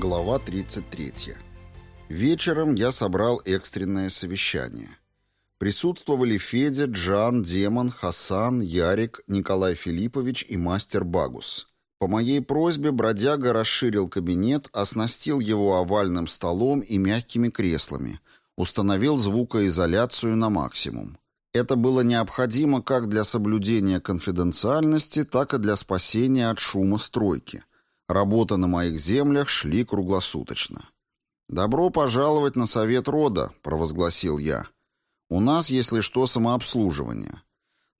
Глава 33. Вечером я собрал экстренное совещание. Присутствовали Федя, Джан, Демон, Хасан, Ярик, Николай Филиппович и мастер Багус. По моей просьбе бродяга расширил кабинет, оснастил его овальным столом и мягкими креслами, установил звукоизоляцию на максимум. Это было необходимо как для соблюдения конфиденциальности, так и для спасения от шума стройки – Работа на моих землях шли круглосуточно. «Добро пожаловать на совет рода», — провозгласил я. «У нас, если что, самообслуживание».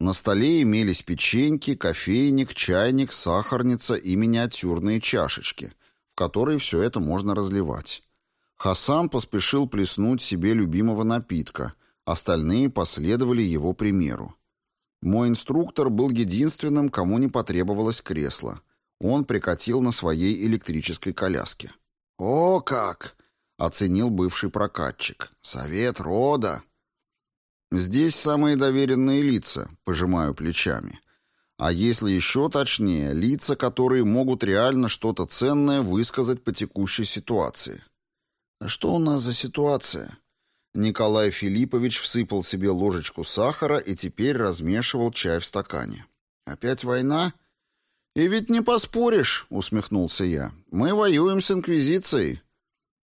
На столе имелись печеньки, кофейник, чайник, сахарница и миниатюрные чашечки, в которые все это можно разливать. Хасан поспешил плеснуть себе любимого напитка, остальные последовали его примеру. Мой инструктор был единственным, кому не потребовалось кресло. Он прикатил на своей электрической коляске. «О, как!» — оценил бывший прокатчик. «Совет рода!» «Здесь самые доверенные лица», — пожимаю плечами. А если еще точнее, лица, которые могут реально что-то ценное высказать по текущей ситуации. «А что у нас за ситуация?» Николай Филиппович всыпал себе ложечку сахара и теперь размешивал чай в стакане. «Опять война?» «И ведь не поспоришь», — усмехнулся я. «Мы воюем с Инквизицией».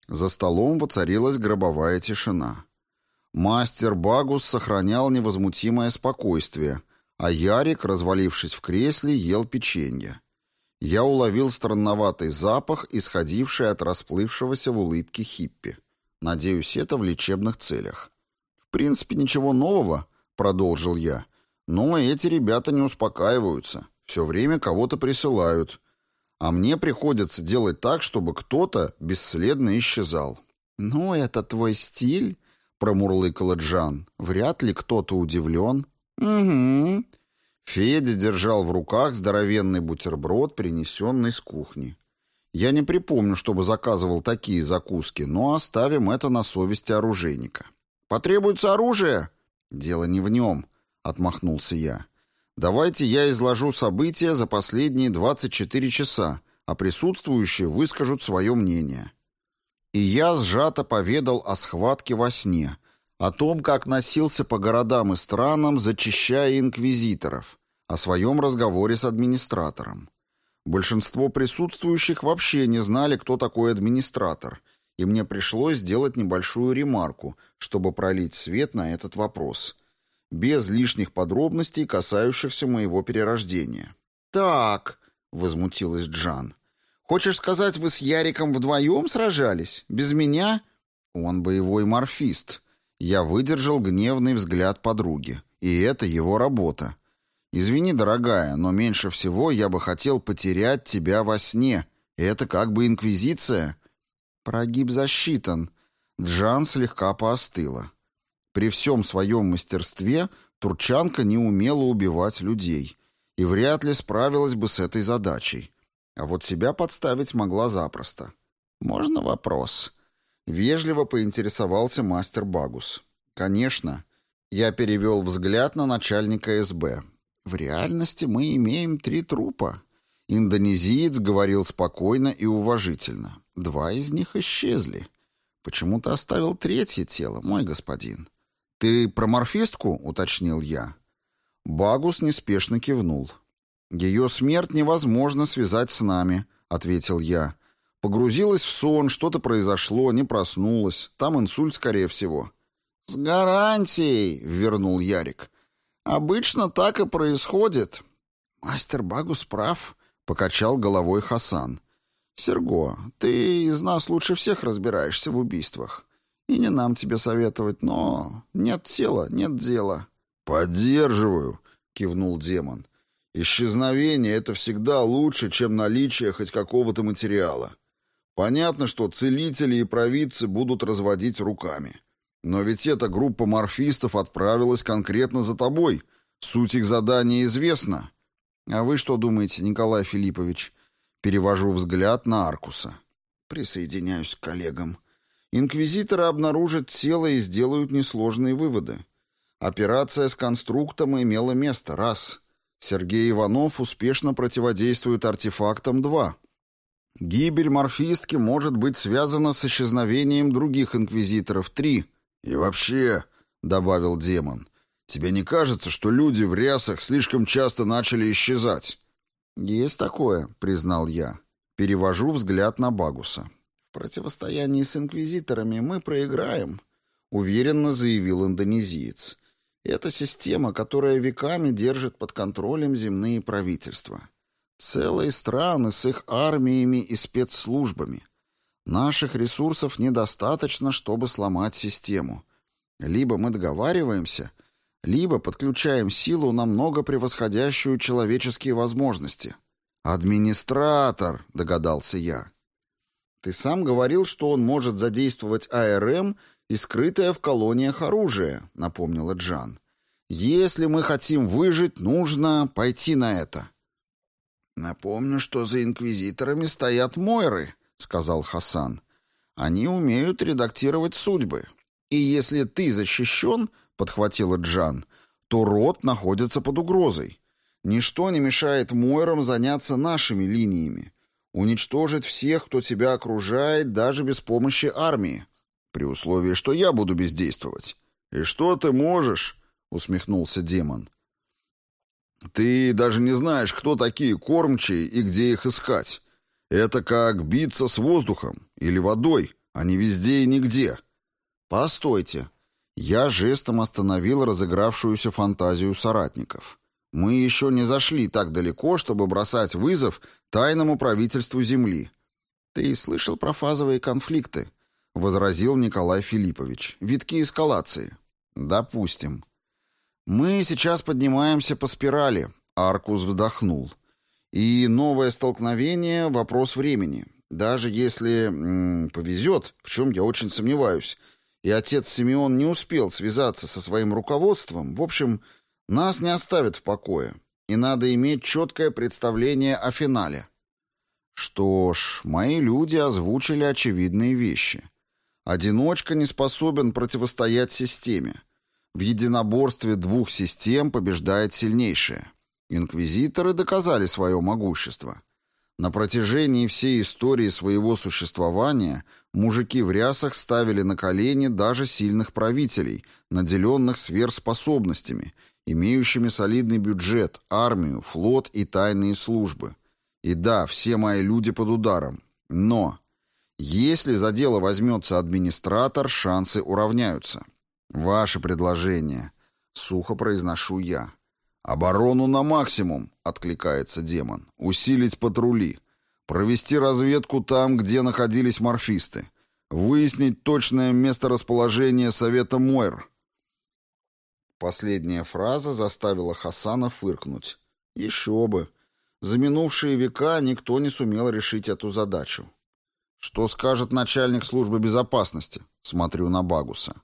За столом воцарилась гробовая тишина. Мастер Багус сохранял невозмутимое спокойствие, а Ярик, развалившись в кресле, ел печенье. Я уловил странноватый запах, исходивший от расплывшегося в улыбке хиппи. Надеюсь, это в лечебных целях. «В принципе, ничего нового», — продолжил я. «Но эти ребята не успокаиваются». Все время кого-то присылают. А мне приходится делать так, чтобы кто-то бесследно исчезал. «Ну, это твой стиль?» — промурлыкала Джан. «Вряд ли кто-то удивлен». «Угу». Федя держал в руках здоровенный бутерброд, принесенный с кухни. Я не припомню, чтобы заказывал такие закуски, но оставим это на совести оружейника. «Потребуется оружие?» «Дело не в нем», — отмахнулся я. Давайте я изложу события за последние 24 часа, а присутствующие выскажут свое мнение. И я сжато поведал о схватке во сне, о том, как носился по городам и странам, зачищая инквизиторов, о своем разговоре с администратором. Большинство присутствующих вообще не знали, кто такой администратор, и мне пришлось сделать небольшую ремарку, чтобы пролить свет на этот вопрос – без лишних подробностей, касающихся моего перерождения. «Так», — возмутилась Джан, — «хочешь сказать, вы с Яриком вдвоем сражались? Без меня?» «Он боевой морфист». Я выдержал гневный взгляд подруги. И это его работа. «Извини, дорогая, но меньше всего я бы хотел потерять тебя во сне. Это как бы инквизиция». Прогиб засчитан. Джан слегка поостыла. При всем своем мастерстве турчанка не умела убивать людей и вряд ли справилась бы с этой задачей. А вот себя подставить могла запросто. «Можно вопрос?» Вежливо поинтересовался мастер Багус. «Конечно». Я перевел взгляд на начальника СБ. «В реальности мы имеем три трупа». Индонезиец говорил спокойно и уважительно. «Два из них исчезли. Почему то оставил третье тело, мой господин?» «Ты про морфистку?» — уточнил я. Багус неспешно кивнул. «Ее смерть невозможно связать с нами», — ответил я. «Погрузилась в сон, что-то произошло, не проснулась. Там инсульт, скорее всего». «С гарантией», — вернул Ярик. «Обычно так и происходит». «Мастер Багус прав», — покачал головой Хасан. «Серго, ты из нас лучше всех разбираешься в убийствах. И не нам тебе советовать, но нет тела, нет дела». «Поддерживаю», — кивнул демон. «Исчезновение — это всегда лучше, чем наличие хоть какого-то материала. Понятно, что целители и провидцы будут разводить руками. Но ведь эта группа морфистов отправилась конкретно за тобой. Суть их задания известна». «А вы что думаете, Николай Филиппович?» Перевожу взгляд на Аркуса. «Присоединяюсь к коллегам», Инквизиторы обнаружат тело и сделают несложные выводы. Операция с конструктом имела место, раз. Сергей Иванов успешно противодействует артефактам, два. Гибель морфистки может быть связана с исчезновением других инквизиторов. Три. И вообще, — добавил демон, — тебе не кажется, что люди в рясах слишком часто начали исчезать? Есть такое, — признал я. Перевожу взгляд на Багуса. Противостоянии с инквизиторами мы проиграем, — уверенно заявил индонезиец. Это система, которая веками держит под контролем земные правительства. Целые страны с их армиями и спецслужбами. Наших ресурсов недостаточно, чтобы сломать систему. Либо мы договариваемся, либо подключаем силу, намного превосходящую человеческие возможности. «Администратор», — догадался я. «Ты сам говорил, что он может задействовать АРМ и скрытое в колониях оружие», — напомнила Джан. «Если мы хотим выжить, нужно пойти на это». «Напомню, что за инквизиторами стоят Мойры», — сказал Хасан. «Они умеют редактировать судьбы. И если ты защищен, — подхватила Джан, — то род находится под угрозой. Ничто не мешает Мойрам заняться нашими линиями, уничтожить всех, кто тебя окружает, даже без помощи армии, при условии, что я буду бездействовать». «И что ты можешь?» — усмехнулся демон. Ты даже не знаешь, кто такие кормчие и где их искать. Это как биться с воздухом или водой, а не везде и нигде. Постойте. Я жестом остановил разыгравшуюся фантазию соратников. Мы еще не зашли так далеко, чтобы бросать вызов тайному правительству Земли. Ты слышал про фазовые конфликты? возразил Николай Филиппович. Витки эскалации. Допустим. «Мы сейчас поднимаемся по спирали», — Аркус вздохнул. «И новое столкновение — вопрос времени. Даже если м -м, повезет, в чем я очень сомневаюсь, и отец Симеон не успел связаться со своим руководством, в общем, нас не оставят в покое, и надо иметь четкое представление о финале». Что ж, мои люди озвучили очевидные вещи. Одиночка не способен противостоять системе. В единоборстве двух систем побеждает сильнейшая. Инквизиторы доказали свое могущество. На протяжении всей истории своего существования мужики в рясах ставили на колени даже сильных правителей, наделенных сверхспособностями, имеющими солидный бюджет, армию, флот и тайные службы. И да, все мои люди под ударом. Но если за дело возьмется администратор, шансы уравняются. «Ваше предложение», — сухо произношу я. «Оборону на максимум», — откликается демон. «Усилить патрули. Провести разведку там, где находились морфисты. Выяснить точное месторасположение Совета Мойр». Последняя фраза заставила Хасана фыркнуть. «Еще бы. За минувшие века никто не сумел решить эту задачу». «Что скажет начальник службы безопасности?» Смотрю на Багуса.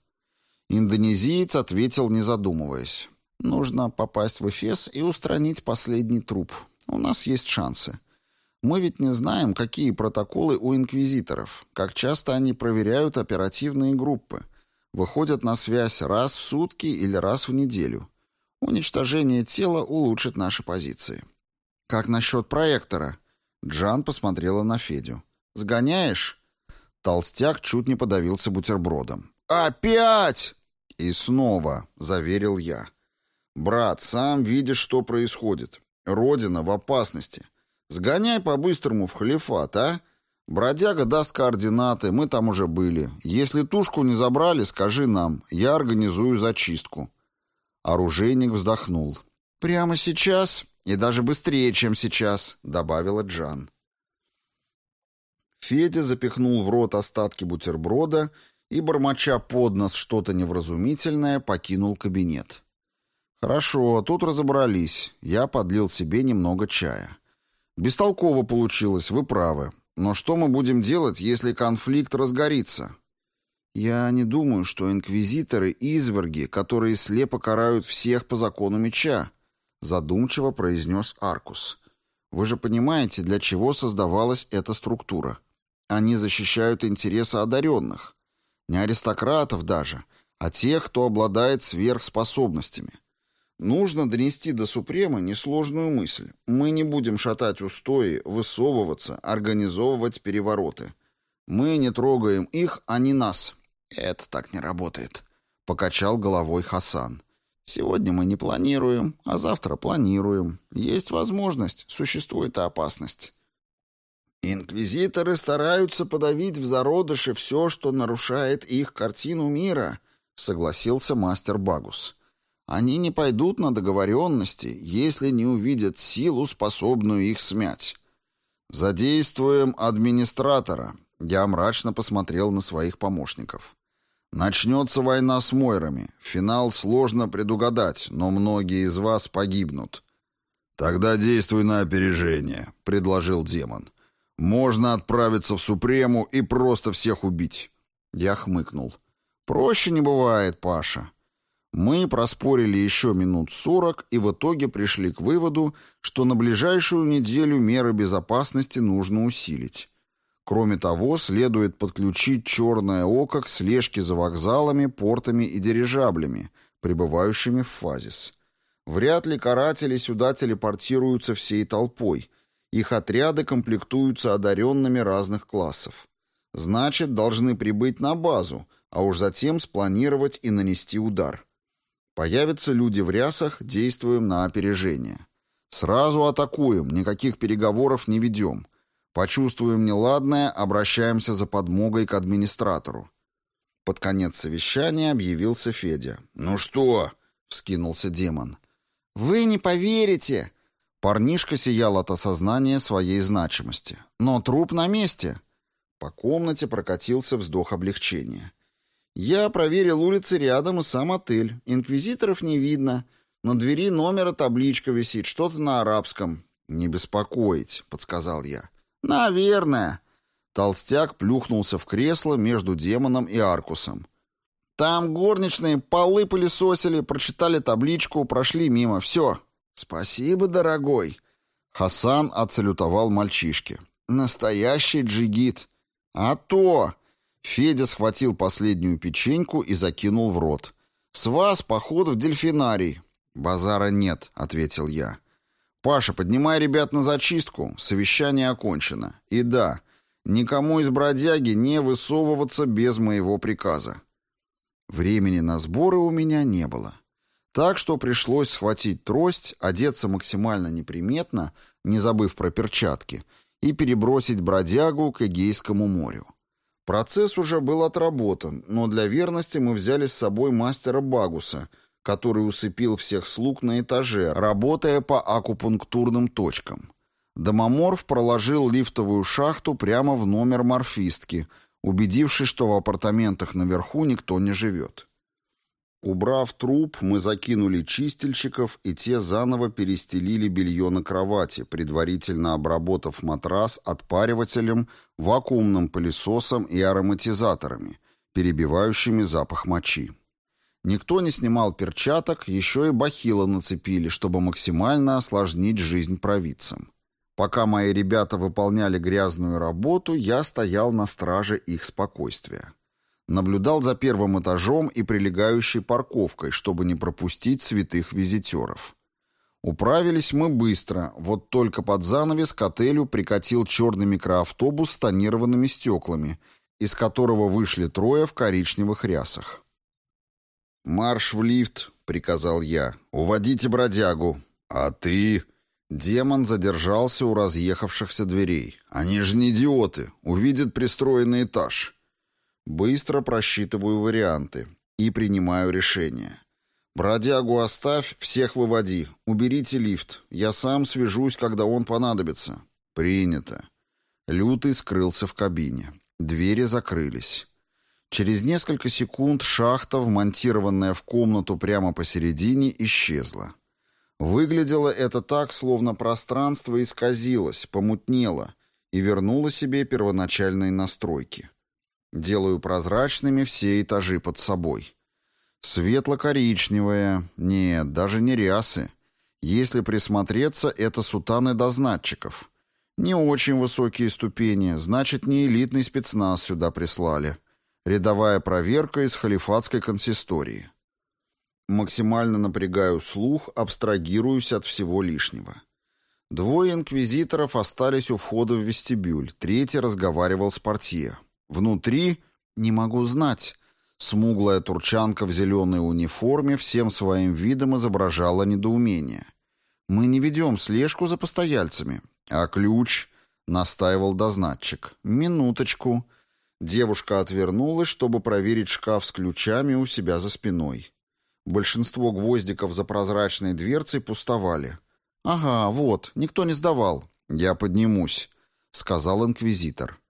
Индонезиец ответил, не задумываясь. «Нужно попасть в Эфес и устранить последний труп. У нас есть шансы. Мы ведь не знаем, какие протоколы у инквизиторов, как часто они проверяют оперативные группы, выходят на связь раз в сутки или раз в неделю. Уничтожение тела улучшит наши позиции». «Как насчет проектора?» Джан посмотрела на Федю. «Сгоняешь?» Толстяк чуть не подавился бутербродом. «Опять!» «И снова», — заверил я. «Брат, сам видишь, что происходит. Родина в опасности. Сгоняй по-быстрому в халифат, а? Бродяга даст координаты, мы там уже были. Если тушку не забрали, скажи нам, я организую зачистку». Оружейник вздохнул. «Прямо сейчас и даже быстрее, чем сейчас», — добавила Джан. Федя запихнул в рот остатки бутерброда и, бормоча под нос что-то невразумительное, покинул кабинет. «Хорошо, тут разобрались. Я подлил себе немного чая. Бестолково получилось, вы правы. Но что мы будем делать, если конфликт разгорится?» «Я не думаю, что инквизиторы — изверги, которые слепо карают всех по закону меча», — задумчиво произнес Аркус. «Вы же понимаете, для чего создавалась эта структура. Они защищают интересы одаренных. Не аристократов даже, а тех, кто обладает сверхспособностями. Нужно донести до Супрема несложную мысль. Мы не будем шатать устои, высовываться, организовывать перевороты. Мы не трогаем их, а не нас. Это так не работает, — покачал головой Хасан. Сегодня мы не планируем, а завтра планируем. Есть возможность, существует опасность. Инквизиторы стараются подавить в зародыше все, что нарушает их картину мира, согласился мастер Багус. Они не пойдут на договоренности, если не увидят силу, способную их смять. Задействуем администратора. Я мрачно посмотрел на своих помощников. Начнется война с Мойрами. Финал сложно предугадать, но многие из вас погибнут. Тогда действуй на опережение, предложил демон. Можно отправиться в Супрему и просто всех убить. Я хмыкнул. Проще не бывает, Паша. Мы проспорили еще минут сорок и в итоге пришли к выводу, что на ближайшую неделю меры безопасности нужно усилить. Кроме того, следует подключить «Черное око» к слежке за вокзалами, портами и дирижаблями, прибывающими в фазис. Вряд ли каратели сюда телепортируются всей толпой. Их отряды комплектуются одаренными разных классов. Значит, должны прибыть на базу, а уж затем спланировать и нанести удар. Появятся люди в рясах, действуем на опережение. Сразу атакуем, никаких переговоров не ведем. Почувствуем неладное, обращаемся за подмогой к администратору. Под конец совещания объявился Федя. «Ну что?» — вскинулся демон. «Вы не поверите!» Парнишка сиял от осознания своей значимости. «Но труп на месте!» По комнате прокатился вздох облегчения. «Я проверил улицы рядом и сам отель. Инквизиторов не видно. На двери номера табличка висит, что-то на арабском». «Не беспокоить», — подсказал я. «Наверное». Толстяк плюхнулся в кресло между демоном и Аркусом. «Там горничные полы пылесосили, прочитали табличку, прошли мимо. Все». «Спасибо, дорогой». Хасан отсалютовал мальчишке. «Настоящий джигит». «А то!» Федя схватил последнюю печеньку и закинул в рот. «С вас поход в дельфинарий». «Базара нет», — ответил я. «Паша, поднимай ребят на зачистку. Совещание окончено. И да, никому из бродяги не высовываться без моего приказа». Времени на сборы у меня не было. Так что пришлось схватить трость, одеться максимально неприметно, не забыв про перчатки, и перебросить бродягу к Эгейскому морю. Процесс уже был отработан, но для верности мы взяли с собой мастера Багуса — который усыпил всех слуг на этаже, работая по акупунктурным точкам. Домоморф проложил лифтовую шахту прямо в номер морфистки, убедившись, что в апартаментах наверху никто не живет. Убрав труп, мы закинули чистильщиков, и те заново перестелили белье на кровати, предварительно обработав матрас отпаривателем, вакуумным пылесосом и ароматизаторами, перебивающими запах мочи. Никто не снимал перчаток, еще и бахила нацепили, чтобы максимально осложнить жизнь провидцам. Пока мои ребята выполняли грязную работу, я стоял на страже их спокойствия. Наблюдал за первым этажом и прилегающей парковкой, чтобы не пропустить святых визитеров. Управились мы быстро, вот только под занавес к отелю прикатил черный микроавтобус с тонированными стеклами, из которого вышли трое в коричневых рясах. «Марш в лифт», — приказал я. «Уводите бродягу». «А ты...» Демон задержался у разъехавшихся дверей. «Они же не идиоты. Увидят пристроенный этаж». Быстро просчитываю варианты и принимаю решение. «Бродягу оставь, всех выводи. Уберите лифт. Я сам свяжусь, когда он понадобится». «Принято». Лютый скрылся в кабине. Двери закрылись. Через несколько секунд шахта, вмонтированная в комнату прямо посередине, исчезла. Выглядело это так, словно пространство исказилось, помутнело и вернуло себе первоначальные настройки. Делаю прозрачными все этажи под собой. Светло-коричневая, нет, даже не рясы. Если присмотреться, это сутаны дознатчиков. Не очень высокие ступени, значит, не элитный спецназ сюда прислали. Рядовая проверка из халифатской консистории. Максимально напрягаю слух, абстрагируюсь от всего лишнего. Двое инквизиторов остались у входа в вестибюль, третий разговаривал с портье. Внутри не могу знать. Смуглая турчанка в зеленой униформе всем своим видом изображала недоумение. «Мы не ведем слежку за постояльцами. А ключ?» — настаивал дознатчик. «Минуточку». Девушка отвернулась, чтобы проверить шкаф с ключами у себя за спиной. Большинство гвоздиков за прозрачной дверцей пустовали. «Ага, вот, никто не сдавал. Я поднимусь», — сказал инквизитор.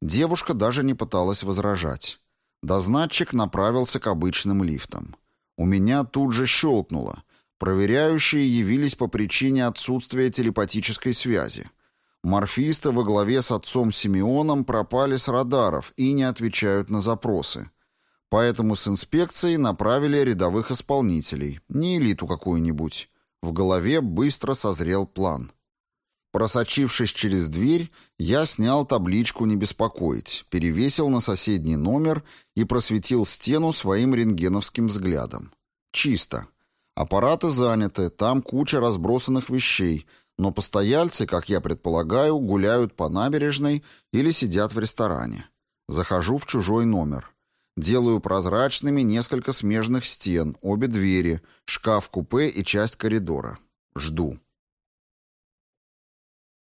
Девушка даже не пыталась возражать. Дознатчик направился к обычным лифтам. У меня тут же щелкнуло. Проверяющие явились по причине отсутствия телепатической связи. Морфисты во главе с отцом Симеоном пропали с радаров и не отвечают на запросы. Поэтому с инспекцией направили рядовых исполнителей, не элиту какую-нибудь. В голове быстро созрел план. Просочившись через дверь, я снял табличку «Не беспокоить», перевесил на соседний номер и просветил стену своим рентгеновским взглядом. Чисто. Аппараты заняты, там куча разбросанных вещей, но постояльцы, как я предполагаю, гуляют по набережной или сидят в ресторане. Захожу в чужой номер. Делаю прозрачными несколько смежных стен, обе двери, шкаф-купе и часть коридора. Жду.